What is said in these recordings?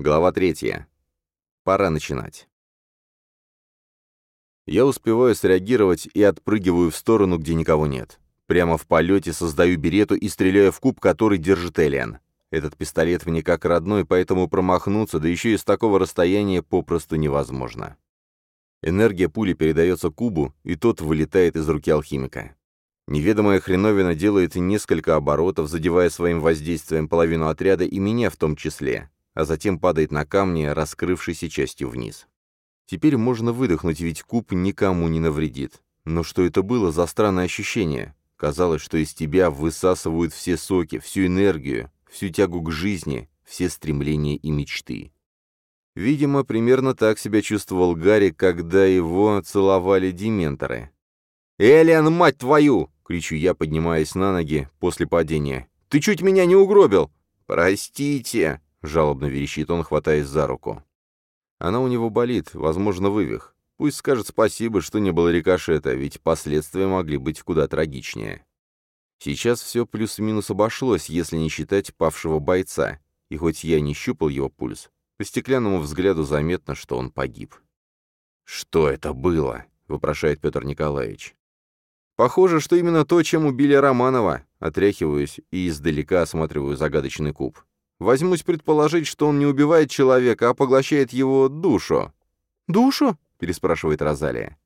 Глава третья. Пора начинать. Я успеваю среагировать и отпрыгиваю в сторону, где никого нет. Прямо в полете создаю берету и стреляю в куб, который держит Элиан. Этот пистолет мне как родной, поэтому промахнуться, да еще и с такого расстояния, попросту невозможно. Энергия пули передается кубу, и тот вылетает из руки алхимика. Неведомая хреновина делает несколько оборотов, задевая своим воздействием половину отряда и меня в том числе, а затем падает на камни, раскрывшейся частью вниз. Теперь можно выдохнуть, ведь куб никому не навредит. Но что это было за странное ощущение? Казалось, что из тебя высасывают все соки, всю энергию, всю тягу к жизни, все стремления и мечты. Видимо, примерно так себя чувствовал Гарри, когда его целовали дементоры. «Элиан, мать твою!» — кричу я, поднимаясь на ноги после падения. «Ты чуть меня не угробил!» «Простите!» — жалобно верещит он, хватаясь за руку. Она у него болит, возможно, вывих. Пусть скажет спасибо, что не было рикошета, ведь последствия могли быть куда трагичнее. Сейчас все плюс-минус обошлось, если не считать павшего бойца, и хоть я не щупал его пульс, по стеклянному взгляду заметно, что он погиб. «Что это было?» — вопрошает Петр Николаевич. «Похоже, что именно то, чем убили Романова», — отряхиваюсь и издалека осматриваю загадочный куб. Возьмусь предположить, что он не убивает человека, а поглощает его душу». «Душу?» — переспрашивает Розалия.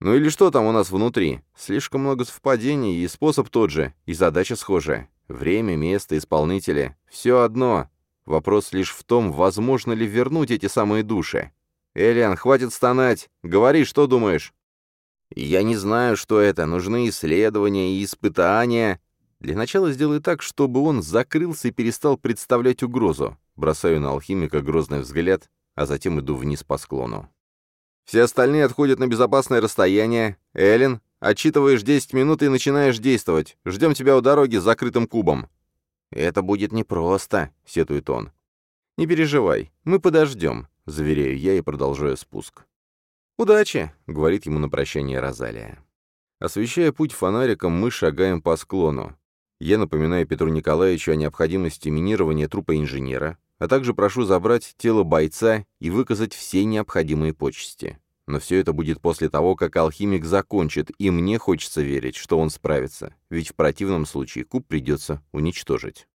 «Ну или что там у нас внутри? Слишком много совпадений, и способ тот же, и задача схожая. Время, место, исполнители — все одно. Вопрос лишь в том, возможно ли вернуть эти самые души. Элиан, хватит стонать. Говори, что думаешь?» «Я не знаю, что это. Нужны исследования и испытания. Для начала сделай так, чтобы он закрылся и перестал представлять угрозу. Бросаю на алхимика грозный взгляд, а затем иду вниз по склону. Все остальные отходят на безопасное расстояние. Эллен, отчитываешь 10 минут и начинаешь действовать. Ждем тебя у дороги с закрытым кубом. «Это будет непросто», — сетует он. «Не переживай, мы подождем», — заверяю я и продолжаю спуск. «Удачи», — говорит ему на прощание Розалия. Освещая путь фонариком, мы шагаем по склону. Я напоминаю Петру Николаевичу о необходимости минирования трупа инженера, а также прошу забрать тело бойца и выказать все необходимые почести. Но все это будет после того, как алхимик закончит, и мне хочется верить, что он справится, ведь в противном случае куб придется уничтожить.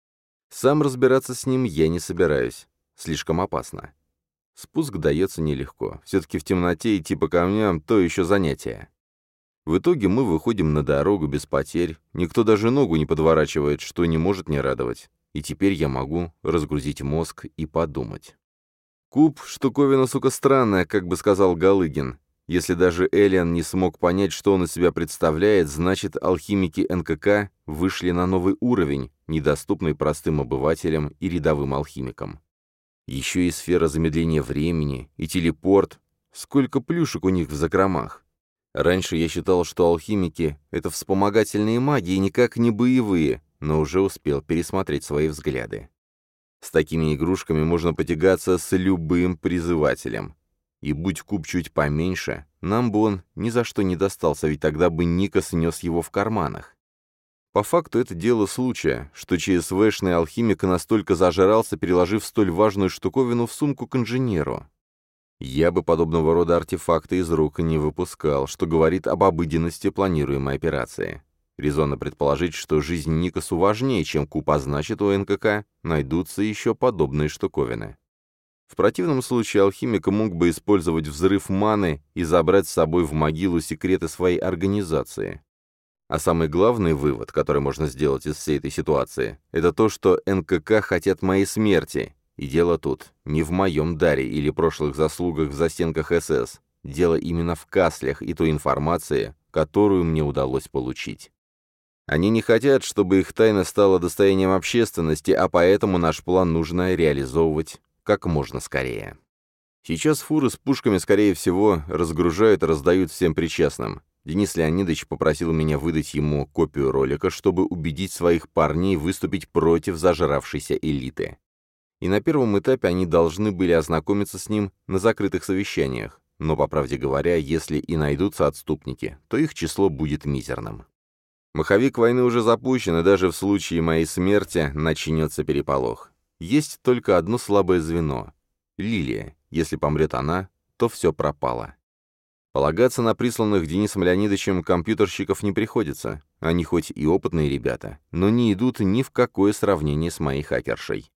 Сам разбираться с ним я не собираюсь. Слишком опасно. Спуск дается нелегко. Все-таки в темноте идти по камням — то еще занятие. В итоге мы выходим на дорогу без потерь, никто даже ногу не подворачивает, что не может не радовать. И теперь я могу разгрузить мозг и подумать. Куб — штуковина, сука, странная, как бы сказал Галыгин. Если даже Элиан не смог понять, что он из себя представляет, значит, алхимики НКК вышли на новый уровень, недоступный простым обывателям и рядовым алхимикам. Еще и сфера замедления времени, и телепорт. Сколько плюшек у них в закромах. Раньше я считал, что алхимики — это вспомогательные маги и никак не боевые, но уже успел пересмотреть свои взгляды. С такими игрушками можно потягаться с любым призывателем. И будь куб чуть поменьше, нам бы он ни за что не достался, ведь тогда бы Ника снес его в карманах. По факту это дело случая, что ЧСВшный алхимик настолько зажрался, переложив столь важную штуковину в сумку к инженеру. Я бы подобного рода артефакты из рук не выпускал, что говорит об обыденности планируемой операции. Резонно предположить, что жизнь Никасу важнее, чем куб, а значит, у НКК найдутся еще подобные штуковины. В противном случае алхимик мог бы использовать взрыв маны и забрать с собой в могилу секреты своей организации. А самый главный вывод, который можно сделать из всей этой ситуации, это то, что НКК хотят моей смерти, и дело тут не в моем даре или прошлых заслугах в застенках СС. Дело именно в каслях и той информации, которую мне удалось получить. Они не хотят, чтобы их тайна стала достоянием общественности, а поэтому наш план нужно реализовывать как можно скорее. Сейчас фуры с пушками, скорее всего, разгружают и раздают всем причастным. Денис Леонидович попросил меня выдать ему копию ролика, чтобы убедить своих парней выступить против зажравшейся элиты и на первом этапе они должны были ознакомиться с ним на закрытых совещаниях, но, по правде говоря, если и найдутся отступники, то их число будет мизерным. Маховик войны уже запущен, и даже в случае моей смерти начнется переполох. Есть только одно слабое звено — Лилия. Если помрет она, то все пропало. Полагаться на присланных Денисом Леонидовичем компьютерщиков не приходится. Они хоть и опытные ребята, но не идут ни в какое сравнение с моей хакершей.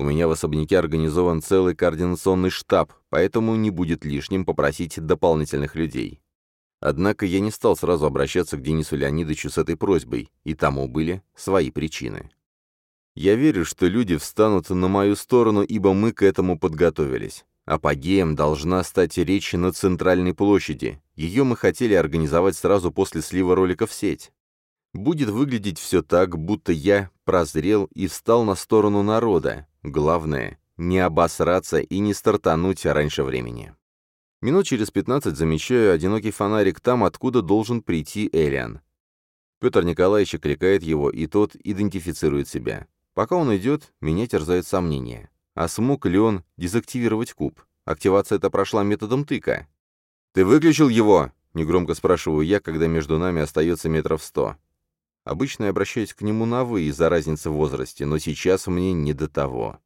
У меня в особняке организован целый координационный штаб, поэтому не будет лишним попросить дополнительных людей. Однако я не стал сразу обращаться к Денису Леонидовичу с этой просьбой, и тому были свои причины. Я верю, что люди встанут на мою сторону, ибо мы к этому подготовились. Апогеем должна стать речь на центральной площади. Ее мы хотели организовать сразу после слива ролика в сеть. Будет выглядеть все так, будто я прозрел и встал на сторону народа. Главное — не обосраться и не стартануть раньше времени. Минут через пятнадцать замечаю одинокий фонарик там, откуда должен прийти Элиан. Петр Николаевич окликает его, и тот идентифицирует себя. Пока он идет, меня терзают сомнения. А смог ли он дезактивировать куб? Активация эта прошла методом тыка. «Ты выключил его?» — негромко спрашиваю я, когда между нами остается метров сто. Обычно я обращаюсь к нему на «вы» из-за разницы в возрасте, но сейчас мне не до того.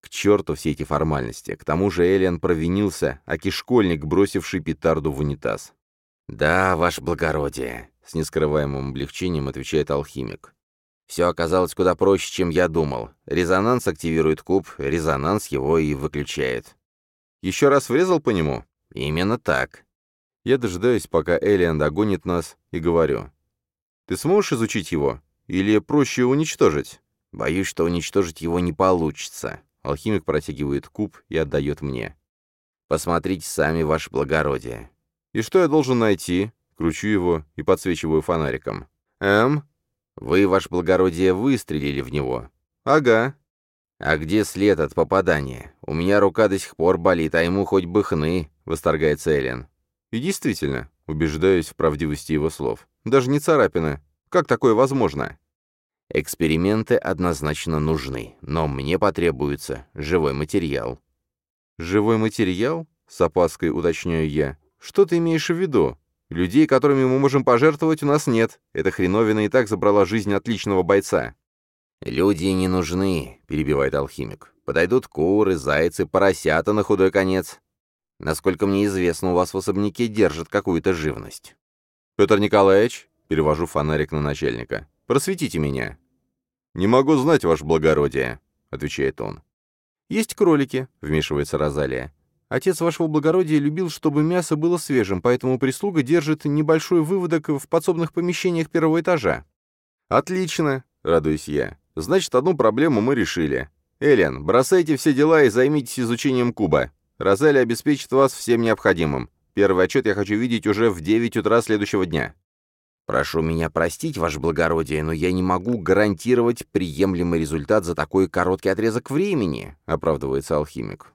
К черту все эти формальности. К тому же Элиан провинился, а кишкольник, бросивший петарду в унитаз. «Да, ваше благородие», — с нескрываемым облегчением отвечает алхимик. Все оказалось куда проще, чем я думал. Резонанс активирует куб, резонанс его и выключает. Еще раз врезал по нему? Именно так. Я дожидаюсь, пока Элиан догонит нас, и говорю. Ты сможешь изучить его? Или проще уничтожить? Боюсь, что уничтожить его не получится. Алхимик протягивает куб и отдает мне. Посмотрите сами, ваше благородие. И что я должен найти? Кручу его и подсвечиваю фонариком. Эм, «Вы, ваше благородие, выстрелили в него». «Ага». «А где след от попадания? У меня рука до сих пор болит, а ему хоть бы хны», — восторгается Эллен. «И действительно», — убеждаюсь в правдивости его слов, — «даже не царапины. Как такое возможно?» «Эксперименты однозначно нужны, но мне потребуется живой материал». «Живой материал?» — с опаской уточняю я. «Что ты имеешь в виду?» Людей, которыми мы можем пожертвовать, у нас нет. Эта хреновина и так забрала жизнь отличного бойца». «Люди не нужны», — перебивает алхимик. «Подойдут куры, зайцы, поросята на худой конец. Насколько мне известно, у вас в особняке держат какую-то живность». «Петр Николаевич», — перевожу фонарик на начальника, — «просветите меня». «Не могу знать, ваше благородие», — отвечает он. «Есть кролики», — вмешивается Розалия. Отец вашего благородия любил, чтобы мясо было свежим, поэтому прислуга держит небольшой выводок в подсобных помещениях первого этажа». «Отлично», — радуюсь я. «Значит, одну проблему мы решили. Элиан, бросайте все дела и займитесь изучением куба. Розали обеспечит вас всем необходимым. Первый отчет я хочу видеть уже в 9 утра следующего дня». «Прошу меня простить, ваше благородие, но я не могу гарантировать приемлемый результат за такой короткий отрезок времени», — оправдывается алхимик.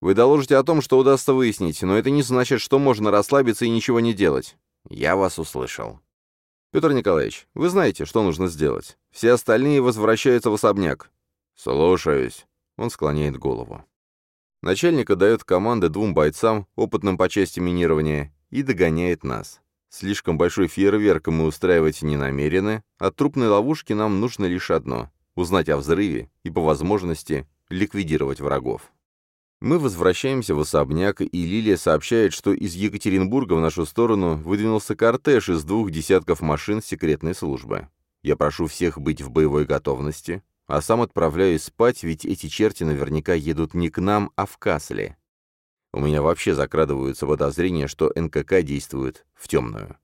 Вы доложите о том, что удастся выяснить, но это не значит, что можно расслабиться и ничего не делать. Я вас услышал. Петр Николаевич, вы знаете, что нужно сделать. Все остальные возвращаются в особняк. Слушаюсь. Он склоняет голову. Начальник отдает команды двум бойцам, опытным по части минирования, и догоняет нас. Слишком большой фейерверк мы устраивать не намерены, от трупной ловушки нам нужно лишь одно — узнать о взрыве и, по возможности, ликвидировать врагов. Мы возвращаемся в особняк, и Лилия сообщает, что из Екатеринбурга в нашу сторону выдвинулся кортеж из двух десятков машин секретной службы. Я прошу всех быть в боевой готовности, а сам отправляюсь спать, ведь эти черти наверняка едут не к нам, а в Касли. У меня вообще закрадываются подозрения, что НКК действует в темную.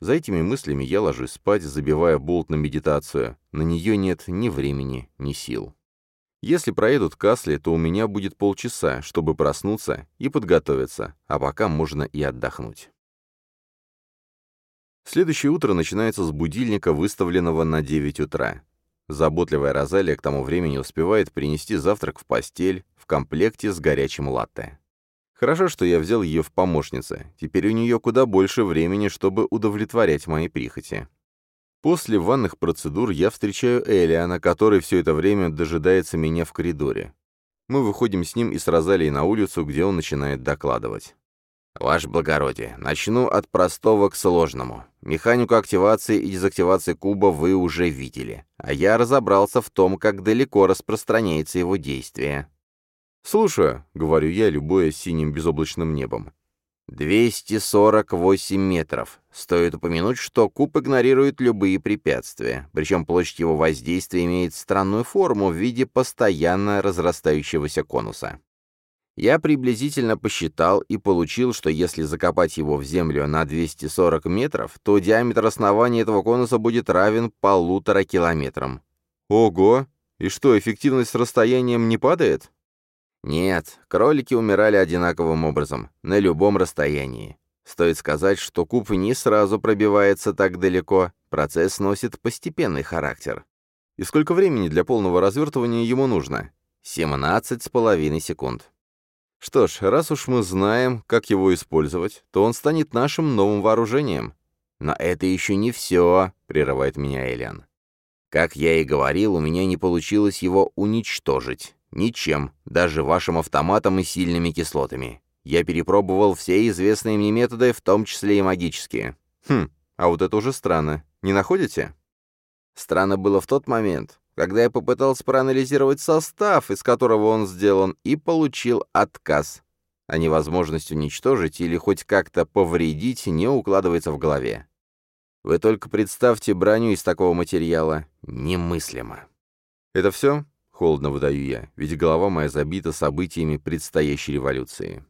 За этими мыслями я ложусь спать, забивая болт на медитацию. На нее нет ни времени, ни сил. Если проедут Касли, то у меня будет полчаса, чтобы проснуться и подготовиться, а пока можно и отдохнуть. Следующее утро начинается с будильника, выставленного на 9 утра. Заботливая Розалия к тому времени успевает принести завтрак в постель в комплекте с горячим латте. Хорошо, что я взял ее в помощнице. Теперь у нее куда больше времени, чтобы удовлетворять мои прихоти. После ванных процедур я встречаю Элиана, который все это время дожидается меня в коридоре. Мы выходим с ним и с Розалией на улицу, где он начинает докладывать. «Ваше благородие, начну от простого к сложному. Механику активации и дезактивации куба вы уже видели, а я разобрался в том, как далеко распространяется его действие. «Слушаю», — говорю я, любуясь синим безоблачным небом. 248 метров. Стоит упомянуть, что куб игнорирует любые препятствия, причем площадь его воздействия имеет странную форму в виде постоянно разрастающегося конуса. Я приблизительно посчитал и получил, что если закопать его в землю на 240 метров, то диаметр основания этого конуса будет равен полутора километрам. Ого! И что, эффективность с расстоянием не падает? Нет, кролики умирали одинаковым образом, на любом расстоянии. Стоит сказать, что куб не сразу пробивается так далеко, процесс носит постепенный характер. И сколько времени для полного развертывания ему нужно? 17 с половиной секунд. Что ж, раз уж мы знаем, как его использовать, то он станет нашим новым вооружением. Но это еще не все, прерывает меня Элиан. Как я и говорил, у меня не получилось его уничтожить. Ничем, даже вашим автоматом и сильными кислотами. Я перепробовал все известные мне методы, в том числе и магические. Хм, а вот это уже странно. Не находите? Странно было в тот момент, когда я попытался проанализировать состав, из которого он сделан, и получил отказ. А невозможность уничтожить или хоть как-то повредить не укладывается в голове. Вы только представьте броню из такого материала. Немыслимо. Это все? Холодно выдаю я, ведь голова моя забита событиями предстоящей революции.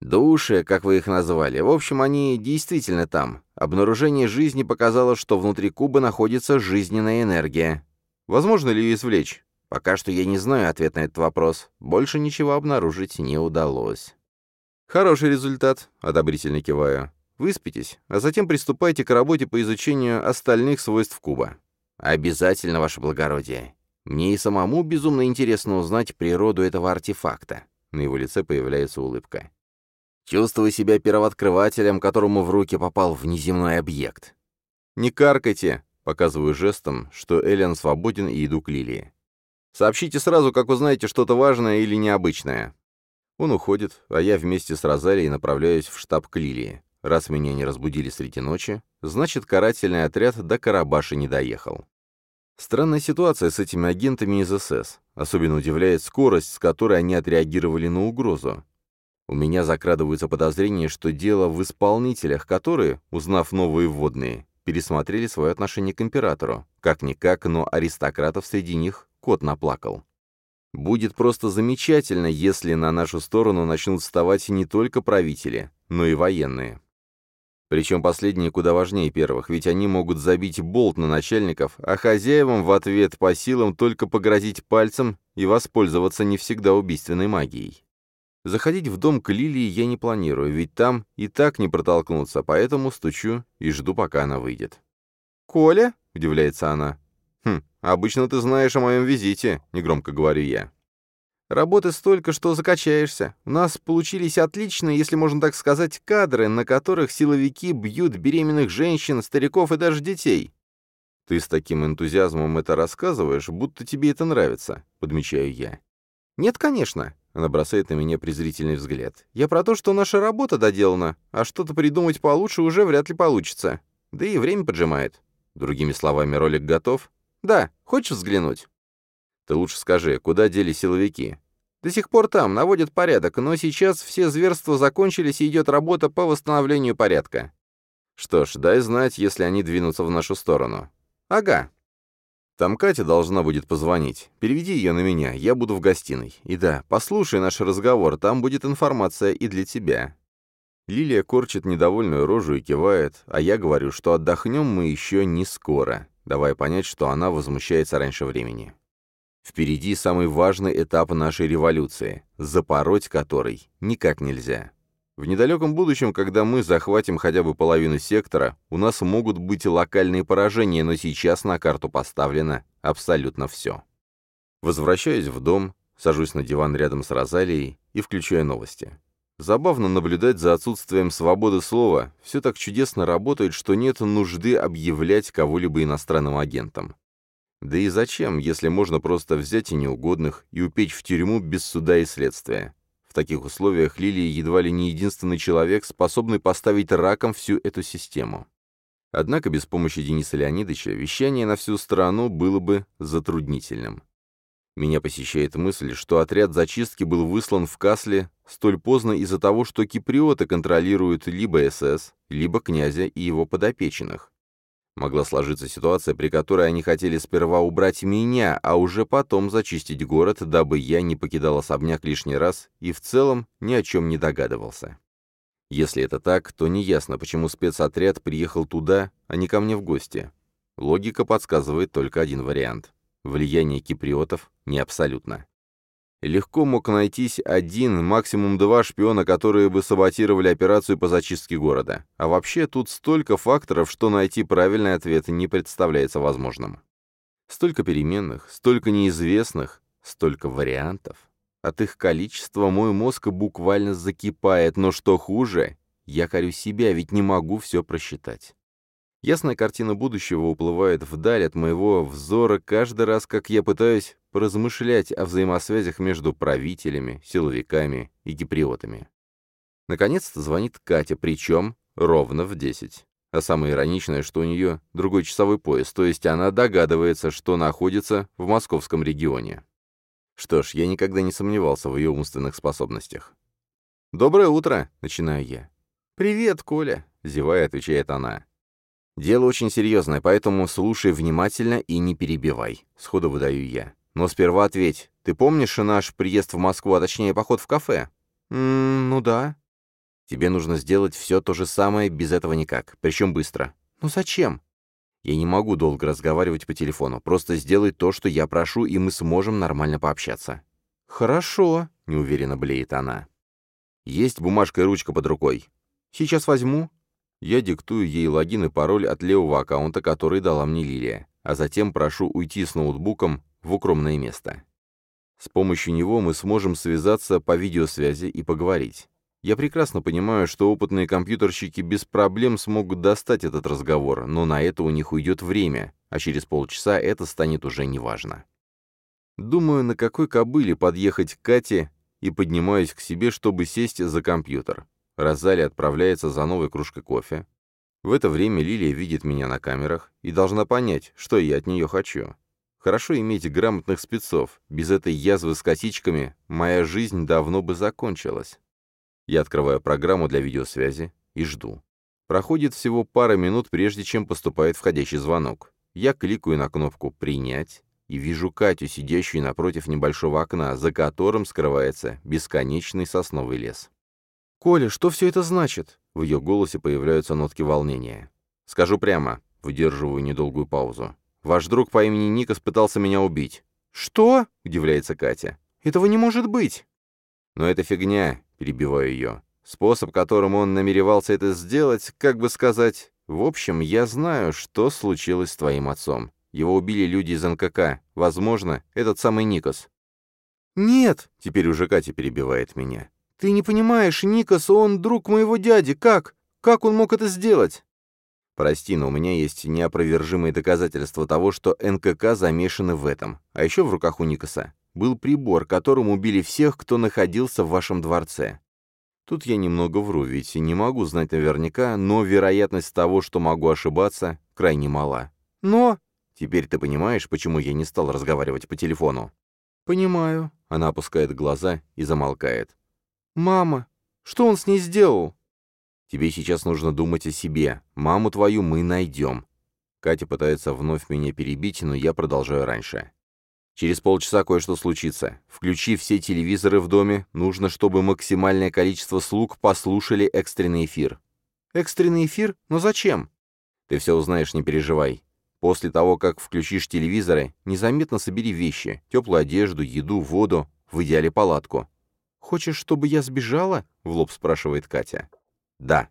Души, как вы их назвали, в общем, они действительно там. Обнаружение жизни показало, что внутри куба находится жизненная энергия. Возможно ли ее извлечь? Пока что я не знаю ответ на этот вопрос. Больше ничего обнаружить не удалось. Хороший результат, одобрительно киваю. Выспитесь, а затем приступайте к работе по изучению остальных свойств куба. Обязательно, ваше благородие. Мне и самому безумно интересно узнать природу этого артефакта. На его лице появляется улыбка. Чувствую себя первооткрывателем, которому в руки попал внеземной объект. «Не каркайте!» — показываю жестом, что Элиан свободен и иду к Лилии. «Сообщите сразу, как узнаете что-то важное или необычное». Он уходит, а я вместе с Розалией направляюсь в штаб к Лилии. Раз меня не разбудили среди ночи, значит, карательный отряд до Карабаши не доехал. Странная ситуация с этими агентами из СС. Особенно удивляет скорость, с которой они отреагировали на угрозу. У меня закрадываются подозрения, что дело в исполнителях, которые, узнав новые вводные, пересмотрели свое отношение к императору. Как-никак, но аристократов среди них кот наплакал. Будет просто замечательно, если на нашу сторону начнут вставать не только правители, но и военные. Причем последние куда важнее первых, ведь они могут забить болт на начальников, а хозяевам в ответ по силам только погрозить пальцем и воспользоваться не всегда убийственной магией. Заходить в дом к Лилии я не планирую, ведь там и так не протолкнуться, поэтому стучу и жду, пока она выйдет. «Коля?» — удивляется она. «Хм, обычно ты знаешь о моем визите», — негромко говорю я. Работы столько, что закачаешься. У нас получились отличные, если можно так сказать, кадры, на которых силовики бьют беременных женщин, стариков и даже детей. Ты с таким энтузиазмом это рассказываешь, будто тебе это нравится, подмечаю я. Нет, конечно. Она бросает на меня презрительный взгляд. Я про то, что наша работа доделана, а что-то придумать получше уже вряд ли получится. Да и время поджимает. Другими словами, ролик готов? Да, хочешь взглянуть? Ты лучше скажи, куда дели силовики? До сих пор там, наводят порядок, но сейчас все зверства закончились и идет работа по восстановлению порядка. Что ж, дай знать, если они двинутся в нашу сторону. Ага. Там Катя должна будет позвонить. Переведи ее на меня, я буду в гостиной. И да, послушай наш разговор, там будет информация и для тебя. Лилия корчит недовольную рожу и кивает, а я говорю, что отдохнем мы еще не скоро, давая понять, что она возмущается раньше времени. Впереди самый важный этап нашей революции, запороть который никак нельзя. В недалеком будущем, когда мы захватим хотя бы половину сектора, у нас могут быть локальные поражения, но сейчас на карту поставлено абсолютно все. Возвращаюсь в дом, сажусь на диван рядом с Розалией и включаю новости. Забавно наблюдать за отсутствием свободы слова. Все так чудесно работает, что нет нужды объявлять кого-либо иностранным агентом. Да и зачем, если можно просто взять и неугодных и упечь в тюрьму без суда и следствия? В таких условиях Лилия едва ли не единственный человек, способный поставить раком всю эту систему. Однако без помощи Дениса Леонидовича вещание на всю страну было бы затруднительным. Меня посещает мысль, что отряд зачистки был выслан в Касле столь поздно из-за того, что киприоты контролируют либо СС, либо князя и его подопечных. Могла сложиться ситуация, при которой они хотели сперва убрать меня, а уже потом зачистить город, дабы я не покидал особняк лишний раз и в целом ни о чем не догадывался. Если это так, то неясно, почему спецотряд приехал туда, а не ко мне в гости. Логика подсказывает только один вариант. Влияние киприотов не абсолютно. Легко мог найтись один, максимум два шпиона, которые бы саботировали операцию по зачистке города. А вообще тут столько факторов, что найти правильный ответ не представляется возможным. Столько переменных, столько неизвестных, столько вариантов. От их количества мой мозг буквально закипает, но что хуже, я корю себя, ведь не могу все просчитать. Ясная картина будущего уплывает вдаль от моего взора каждый раз, как я пытаюсь поразмышлять о взаимосвязях между правителями, силовиками и гиприотами. Наконец-то звонит Катя, причем ровно в 10. А самое ироничное, что у нее другой часовой пояс, то есть она догадывается, что находится в московском регионе. Что ж, я никогда не сомневался в ее умственных способностях. «Доброе утро!» — начинаю я. «Привет, Коля!» — зевая, отвечает она. «Дело очень серьезное, поэтому слушай внимательно и не перебивай», — сходу выдаю я. «Но сперва ответь. Ты помнишь наш приезд в Москву, а точнее поход в кафе?» «М «Ну да». «Тебе нужно сделать все то же самое, без этого никак, причем быстро». «Ну зачем?» Я не могу долго разговаривать по телефону. Просто сделай то, что я прошу, и мы сможем нормально пообщаться». «Хорошо», — неуверенно блеет она. «Есть бумажка и ручка под рукой». «Сейчас возьму». Я диктую ей логин и пароль от левого аккаунта, который дала мне Лилия, а затем прошу уйти с ноутбуком в укромное место. С помощью него мы сможем связаться по видеосвязи и поговорить. Я прекрасно понимаю, что опытные компьютерщики без проблем смогут достать этот разговор, но на это у них уйдет время, а через полчаса это станет уже неважно. Думаю, на какой кобыле подъехать к Кате и поднимаюсь к себе, чтобы сесть за компьютер. Розали отправляется за новой кружкой кофе. В это время Лилия видит меня на камерах и должна понять, что я от нее хочу. Хорошо иметь грамотных спецов. Без этой язвы с косичками моя жизнь давно бы закончилась. Я открываю программу для видеосвязи и жду. Проходит всего пара минут, прежде чем поступает входящий звонок. Я кликаю на кнопку «Принять» и вижу Катю, сидящую напротив небольшого окна, за которым скрывается бесконечный сосновый лес. «Коля, что все это значит?» В ее голосе появляются нотки волнения. «Скажу прямо», — выдерживаю недолгую паузу. «Ваш друг по имени Никас пытался меня убить». «Что?» — удивляется Катя. «Этого не может быть!» «Но это фигня перебиваю ее. Способ, которым он намеревался это сделать, как бы сказать... В общем, я знаю, что случилось с твоим отцом. Его убили люди из НКК. Возможно, этот самый Никос. «Нет!» — теперь уже Катя перебивает меня. «Ты не понимаешь, Никос, он друг моего дяди. Как? Как он мог это сделать?» «Прости, но у меня есть неопровержимые доказательства того, что НКК замешаны в этом. А еще в руках у Никоса был прибор, которым убили всех, кто находился в вашем дворце. Тут я немного вру, ведь не могу знать наверняка, но вероятность того, что могу ошибаться, крайне мала. Но... Теперь ты понимаешь, почему я не стал разговаривать по телефону? Понимаю. Она опускает глаза и замолкает. Мама, что он с ней сделал? Тебе сейчас нужно думать о себе. Маму твою мы найдем. Катя пытается вновь меня перебить, но я продолжаю раньше. Через полчаса кое-что случится. Включи все телевизоры в доме, нужно, чтобы максимальное количество слуг послушали экстренный эфир. Экстренный эфир? Но зачем? Ты все узнаешь, не переживай. После того, как включишь телевизоры, незаметно собери вещи, теплую одежду, еду, воду, в идеале палатку. «Хочешь, чтобы я сбежала?» — в лоб спрашивает Катя. «Да».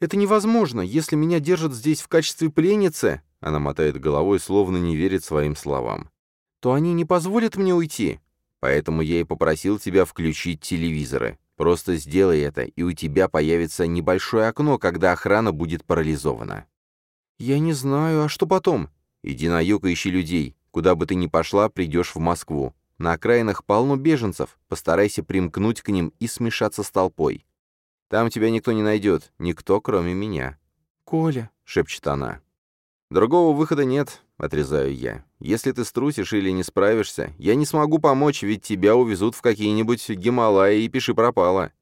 «Это невозможно, если меня держат здесь в качестве пленницы!» Она мотает головой, словно не верит своим словам то они не позволят мне уйти. Поэтому я и попросил тебя включить телевизоры. Просто сделай это, и у тебя появится небольшое окно, когда охрана будет парализована. Я не знаю, а что потом? Иди на юг и ищи людей. Куда бы ты ни пошла, придешь в Москву. На окраинах полно беженцев. Постарайся примкнуть к ним и смешаться с толпой. Там тебя никто не найдет, никто, кроме меня. «Коля», — шепчет она. «Другого выхода нет», — отрезаю я. «Если ты струсишь или не справишься, я не смогу помочь, ведь тебя увезут в какие-нибудь Гималаи и пиши пропало.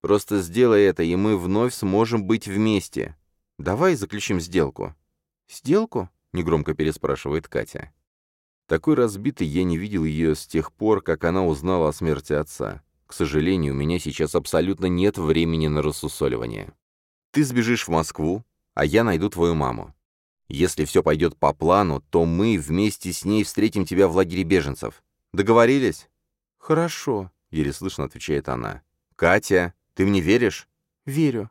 Просто сделай это, и мы вновь сможем быть вместе. Давай заключим сделку». «Сделку?» — негромко переспрашивает Катя. Такой разбитой я не видел ее с тех пор, как она узнала о смерти отца. К сожалению, у меня сейчас абсолютно нет времени на рассусоливание. Ты сбежишь в Москву, а я найду твою маму. Если все пойдет по плану, то мы вместе с ней встретим тебя в лагере беженцев. Договорились?» «Хорошо», — еле слышно отвечает она. «Катя, ты мне веришь?» «Верю».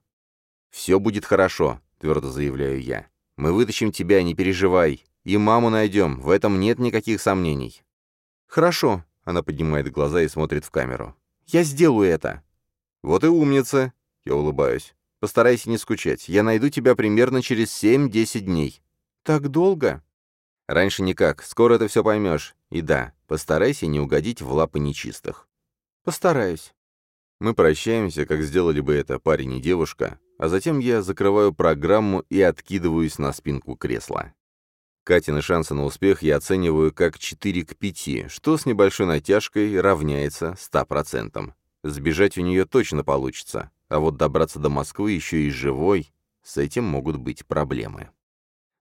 «Все будет хорошо», — твердо заявляю я. «Мы вытащим тебя, не переживай. И маму найдем, в этом нет никаких сомнений». «Хорошо», — она поднимает глаза и смотрит в камеру. «Я сделаю это». «Вот и умница», — я улыбаюсь. Постарайся не скучать. Я найду тебя примерно через 7-10 дней». «Так долго?» «Раньше никак. Скоро ты все поймешь. И да, постарайся не угодить в лапы нечистых». «Постараюсь». Мы прощаемся, как сделали бы это парень и девушка, а затем я закрываю программу и откидываюсь на спинку кресла. Катины шансы на успех я оцениваю как 4 к 5, что с небольшой натяжкой равняется 100%. Сбежать у нее точно получится. А вот добраться до Москвы еще и живой, с этим могут быть проблемы.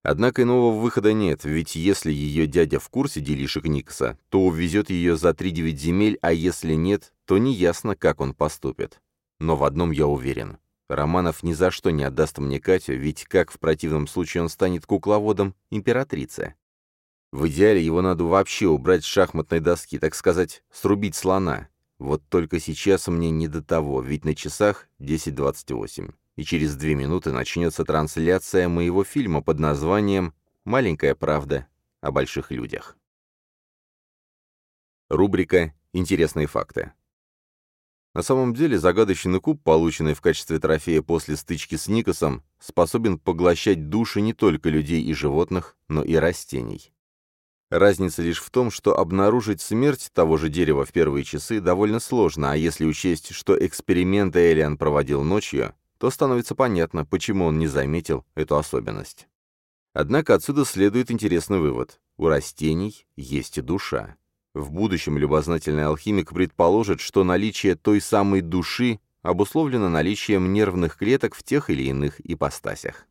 Однако иного выхода нет, ведь если ее дядя в курсе делишек Никса, то увезет ее за 3-9 земель, а если нет, то неясно, как он поступит. Но в одном я уверен. Романов ни за что не отдаст мне Катю, ведь как в противном случае он станет кукловодом императрицы? В идеале его надо вообще убрать с шахматной доски, так сказать, срубить слона. Вот только сейчас мне не до того, ведь на часах 10.28, и через две минуты начнется трансляция моего фильма под названием «Маленькая правда о больших людях». Рубрика «Интересные факты». На самом деле загадочный куб, полученный в качестве трофея после стычки с Никосом, способен поглощать души не только людей и животных, но и растений. Разница лишь в том, что обнаружить смерть того же дерева в первые часы довольно сложно, а если учесть, что эксперименты Элиан проводил ночью, то становится понятно, почему он не заметил эту особенность. Однако отсюда следует интересный вывод. У растений есть душа. В будущем любознательный алхимик предположит, что наличие той самой души обусловлено наличием нервных клеток в тех или иных ипостасях.